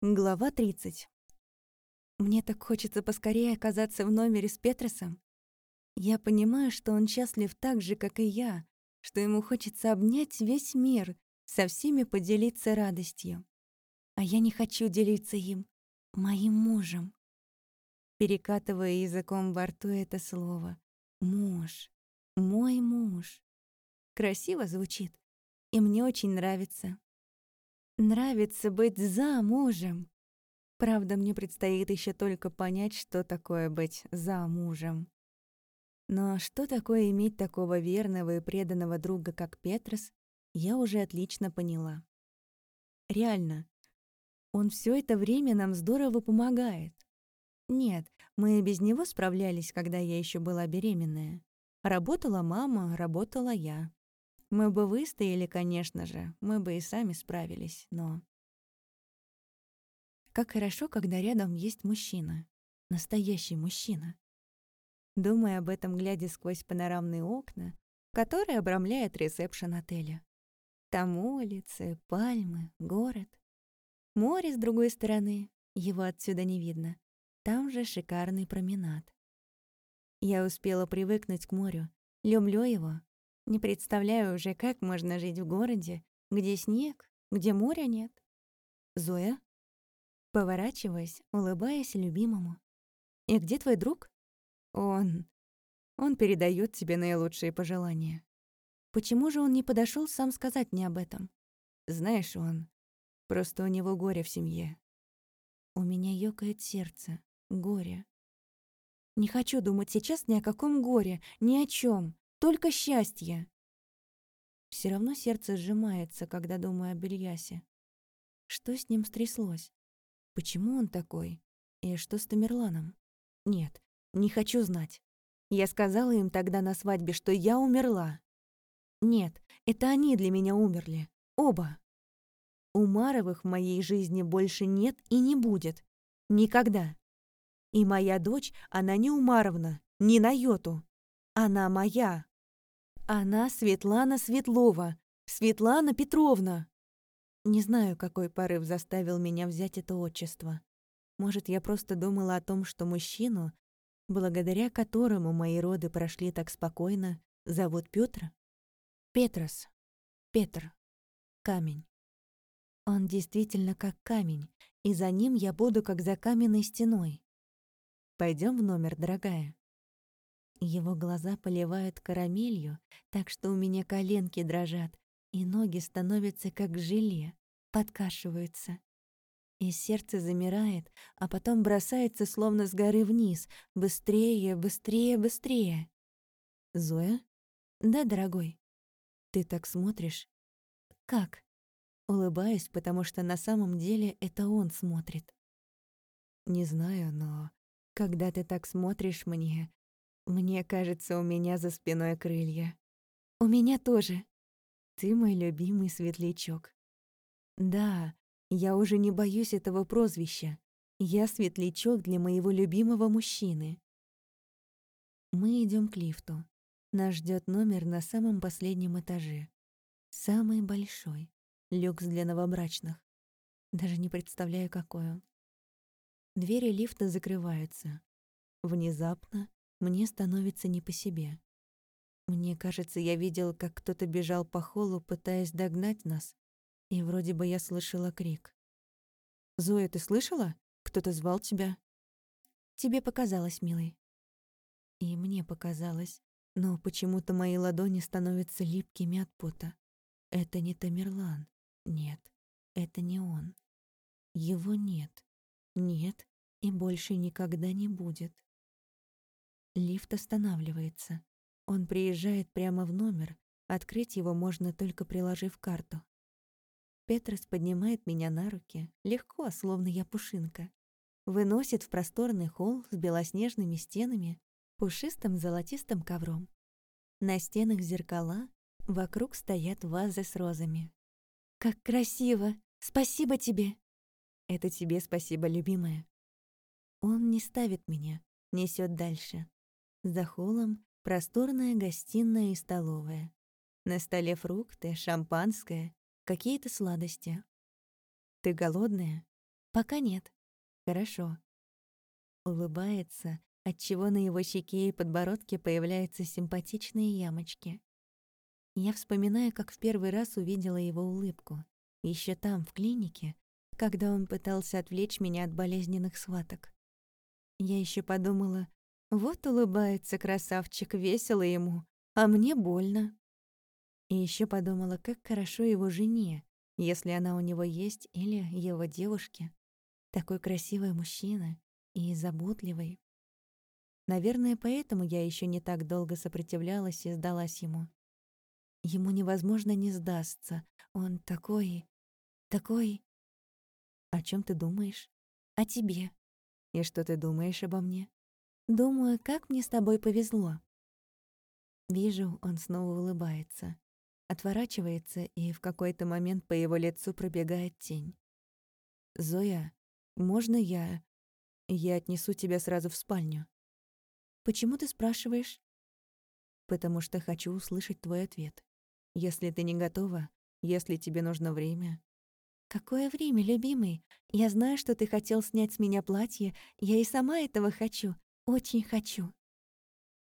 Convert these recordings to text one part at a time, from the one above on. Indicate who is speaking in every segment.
Speaker 1: Глава 30. Мне так хочется поскорее оказаться в номере с Петросом. Я понимаю, что он счастлив так же, как и я, что ему хочется обнять весь мир, со всеми поделиться радостью. А я не хочу делиться им, моим мужем. Перекатывая языком во рту это слово. Муж. Мой муж. Красиво звучит, и мне очень нравится. Нравится быть замужем. Правда, мне предстоит еще только понять, что такое быть замужем. Но что такое иметь такого верного и преданного друга, как Петрос, я уже отлично поняла. Реально, он все это время нам здорово помогает. Нет, мы без него справлялись, когда я еще была беременная. Работала мама, работала я. Мы бы выстояли, конечно же, мы бы и сами справились, но... Как хорошо, когда рядом есть мужчина. Настоящий мужчина. Думая об этом, глядя сквозь панорамные окна, которые обрамляют ресепшн отеля. Там улицы, пальмы, город. Море с другой стороны, его отсюда не видно. Там же шикарный променад. Я успела привыкнуть к морю, люблю его, не представляю уже, как можно жить в городе, где снег, где моря нет. Зоя? Поворачиваясь, улыбаясь любимому. И где твой друг? Он... Он передает тебе наилучшие пожелания. Почему же он не подошел сам сказать мне об этом? Знаешь, он... Просто у него горе в семье. У меня ёкает сердце. Горе. Не хочу думать сейчас ни о каком горе, ни о чем. Только счастье. Все равно сердце сжимается, когда думаю о Бельясе. Что с ним стряслось? Почему он такой? И что с Тамерланом? Нет, не хочу знать. Я сказала им тогда на свадьбе, что я умерла. Нет, это они для меня умерли. Оба. Умаровых в моей жизни больше нет и не будет. Никогда. И моя дочь, она не Умаровна, не на йоту. Она моя. Она Светлана Светлова, Светлана Петровна. Не знаю, какой порыв заставил меня взять это отчество. Может, я просто думала о том, что мужчину, благодаря которому мои роды прошли так спокойно, зовут Пётр? Петрос. Петр. Камень. Он действительно как камень, и за ним я буду как за каменной стеной. Пойдем в номер, дорогая. Его глаза поливают карамелью, так что у меня коленки дрожат, и ноги становятся как желе, подкашиваются. И сердце замирает, а потом бросается словно с горы вниз. Быстрее, быстрее, быстрее. «Зоя?» «Да, дорогой». «Ты так смотришь?» «Как?» Улыбаюсь, потому что на самом деле это он смотрит. «Не знаю, но когда ты так смотришь мне, мне кажется, у меня за спиной крылья. У меня тоже. Ты мой любимый светлячок. Да, я уже не боюсь этого прозвища. Я светлячок для моего любимого мужчины. Мы идем к лифту. Нас ждет номер на самом последнем этаже. Самый большой. Люкс для новобрачных. Даже не представляю, какой он. Двери лифта закрываются. Внезапно мне становится не по себе. Мне кажется, я видел, как кто-то бежал по холлу, пытаясь догнать нас, и вроде бы я слышала крик. «Зоя, ты слышала? Кто-то звал тебя?» «Тебе показалось, милый». И мне показалось, но почему-то мои ладони становятся липкими от пота. Это не Тамерлан. Нет, это не он. Его нет. Нет и больше никогда не будет. Лифт останавливается. Он приезжает прямо в номер. Открыть его можно только приложив карту. Петрос поднимает меня на руки, легко, словно я пушинка. Выносит в просторный холл с белоснежными стенами, пушистым золотистым ковром. На стенах зеркала, вокруг стоят вазы с розами. «Как красиво! Спасибо тебе!» «Это тебе спасибо, любимая!» Он не ставит меня, несет дальше. За холлом просторная гостиная и столовая. На столе фрукты, шампанское, какие-то сладости. «Ты голодная?» Пока нет. Хорошо. Улыбается, отчего на его щеке и подбородке появляются симпатичные ямочки. Я вспоминаю, как в первый раз увидела его улыбку. еще там, в клинике, когда он пытался отвлечь меня от болезненных схваток. Я еще подумала, вот улыбается красавчик, весело ему, а мне больно. И еще подумала, как хорошо его жене, если она у него есть, или его девушке. Такой красивый мужчина и заботливый. Наверное, поэтому я еще не так долго сопротивлялась и сдалась ему. Ему невозможно не сдастся. Он такой... такой... О чем ты думаешь? О тебе. И что ты думаешь обо мне? Думаю, как мне с тобой повезло. Вижу, он снова улыбается. Отворачивается, и в какой-то момент по его лицу пробегает тень. «Зоя, можно я... Я отнесу тебя сразу в спальню?» «Почему ты спрашиваешь?» «Потому что хочу услышать твой ответ. Если ты не готова, если тебе нужно время...» «Какое время, любимый? Я знаю, что ты хотел снять с меня платье. Я и сама этого хочу. Очень хочу».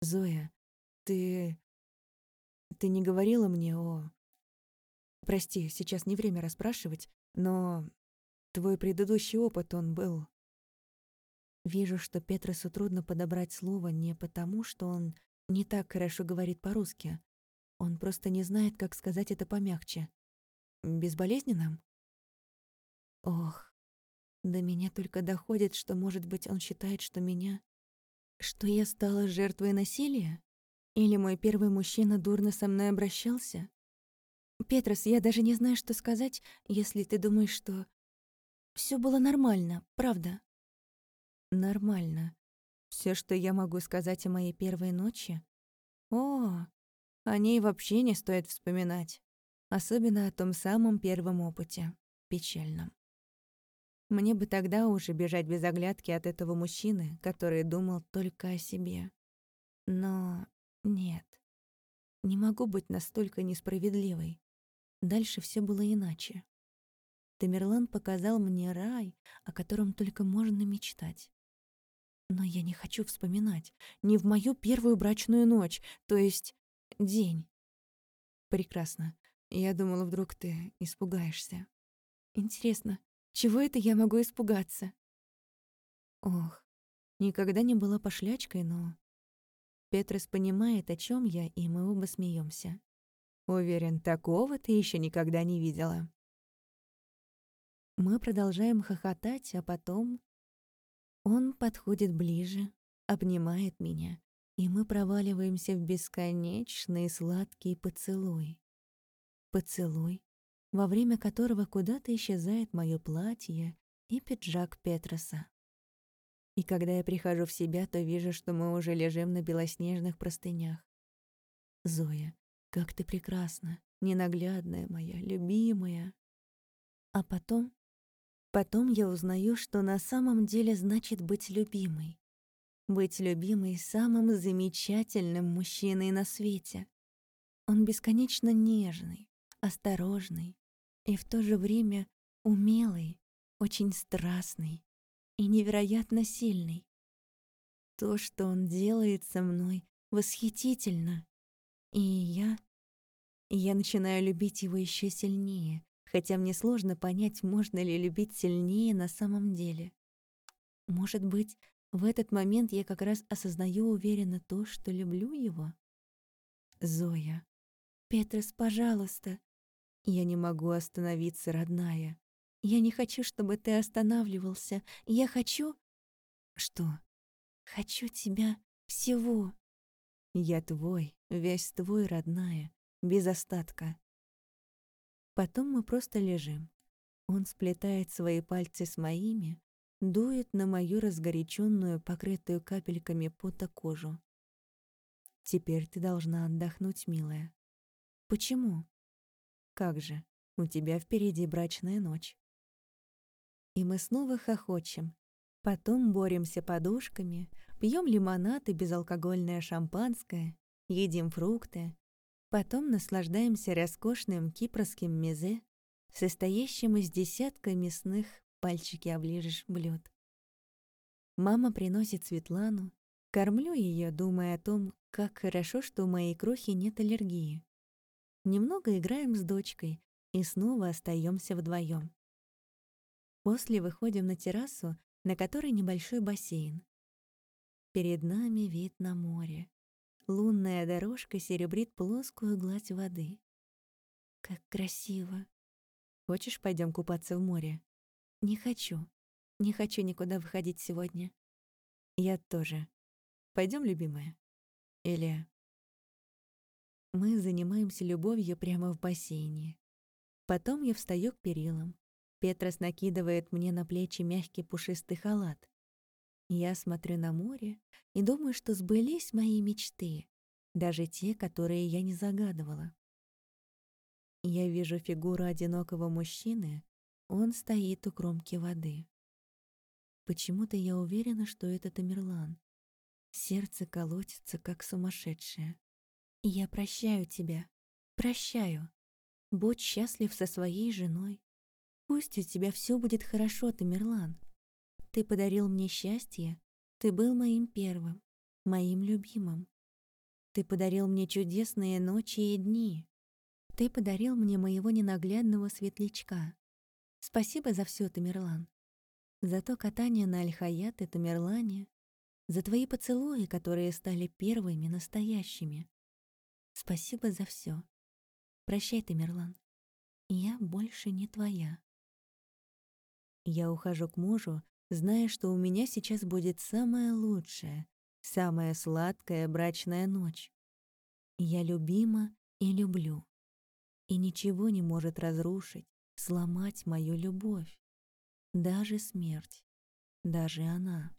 Speaker 2: «Зоя, ты... Ты не говорила мне о... Прости, сейчас не время расспрашивать, но твой предыдущий опыт, он был...
Speaker 1: Вижу, что Петросу трудно подобрать слово не потому, что он не так хорошо говорит по-русски. Он просто не знает, как сказать это помягче. Безболезненным? Ох, до меня только доходит, что, может быть, он считает, что меня... Что я стала жертвой насилия? Или мой первый мужчина дурно со мной обращался? Петрос, я даже не знаю, что сказать, если ты думаешь, что... все было нормально, правда? Нормально. Все, что я могу сказать о моей первой ночи? О, о ней вообще не стоит вспоминать. Особенно о том самом первом опыте, печальном. Мне бы тогда уже бежать без оглядки от этого мужчины, который думал только о себе. Но нет. Не могу быть настолько несправедливой. Дальше все было иначе. Тамерлан показал мне рай, о котором только можно мечтать. Но я не хочу вспоминать. Не в мою первую брачную ночь, то есть день. Прекрасно. Я думала, вдруг ты испугаешься. Интересно, чего это я могу испугаться? Ох, никогда не была пошлячкой, но Петрос понимает, о чем я, и мы оба смеемся. Уверен, такого ты еще никогда не видела. Мы продолжаем хохотать, а потом он подходит ближе, обнимает меня, и мы проваливаемся в бесконечный сладкий поцелуй. Поцелуй, во время которого куда-то исчезает мое платье и пиджак Петроса. И когда я прихожу в себя, то вижу, что мы уже лежим на белоснежных простынях. Зоя, как ты прекрасна, ненаглядная моя, любимая. А потом... Потом я узнаю, что на самом деле значит быть любимой. Быть любимой самым замечательным мужчиной на свете. Он бесконечно нежный, осторожный и в то же время умелый, очень страстный, и невероятно сильный. То, что он делает со мной, восхитительно. И я... Я начинаю любить его еще сильнее, хотя мне сложно понять, можно ли любить сильнее на самом деле. Может быть, в этот момент я как раз осознаю уверенно то, что люблю его? Зоя. Петрос, пожалуйста. Я не могу остановиться, родная. Я не хочу, чтобы ты останавливался. Я хочу... Что? Хочу тебя всего. Я твой, весь твой, родная, без остатка. Потом мы просто лежим. Он сплетает свои пальцы с моими, дует на мою разгоряченную, покрытую капельками пота кожу. Теперь ты должна отдохнуть, милая. Почему? Как же, у тебя впереди брачная ночь и мы снова хохочем. Потом боремся подушками, пьем лимонад и безалкогольное шампанское, едим фрукты. Потом наслаждаемся роскошным кипрским мезе, состоящим из десятка мясных пальчики оближешь блюд. Мама приносит Светлану, кормлю ее, думая о том, как хорошо, что у моей крохи нет аллергии. Немного играем с дочкой и снова остаемся вдвоем. После выходим на террасу, на которой небольшой бассейн. Перед нами вид на море. Лунная дорожка серебрит плоскую гладь воды. Как красиво. Хочешь, пойдем купаться в море? Не хочу. Не хочу никуда выходить сегодня. Я тоже. Пойдем, любимая? Или... Мы занимаемся любовью прямо в бассейне. Потом я встаю к перилам. Петрос накидывает мне на плечи мягкий пушистый халат. Я смотрю на море и думаю, что сбылись мои мечты, даже те, которые я не загадывала. Я вижу фигуру одинокого мужчины, он стоит у кромки воды. Почему-то я уверена, что это Тамерлан. Сердце колотится, как сумасшедшее. Я прощаю тебя, прощаю. Будь счастлив со своей женой. Пусть у тебя все будет хорошо, Тамерлан. Ты подарил мне счастье, ты был моим первым, моим любимым. Ты подарил мне чудесные ночи и дни. Ты подарил мне моего ненаглядного светлячка. Спасибо за все, Тамерлан. За то катание на Аль-Хаят Тамерлане, за твои поцелуи, которые стали первыми настоящими. Спасибо за все. Прощай, Тамерлан. Я больше не твоя. Я ухожу к мужу, зная, что у меня сейчас будет самая лучшая, самая сладкая брачная ночь. Я любима и люблю. И ничего не может разрушить, сломать мою любовь. Даже смерть, даже она.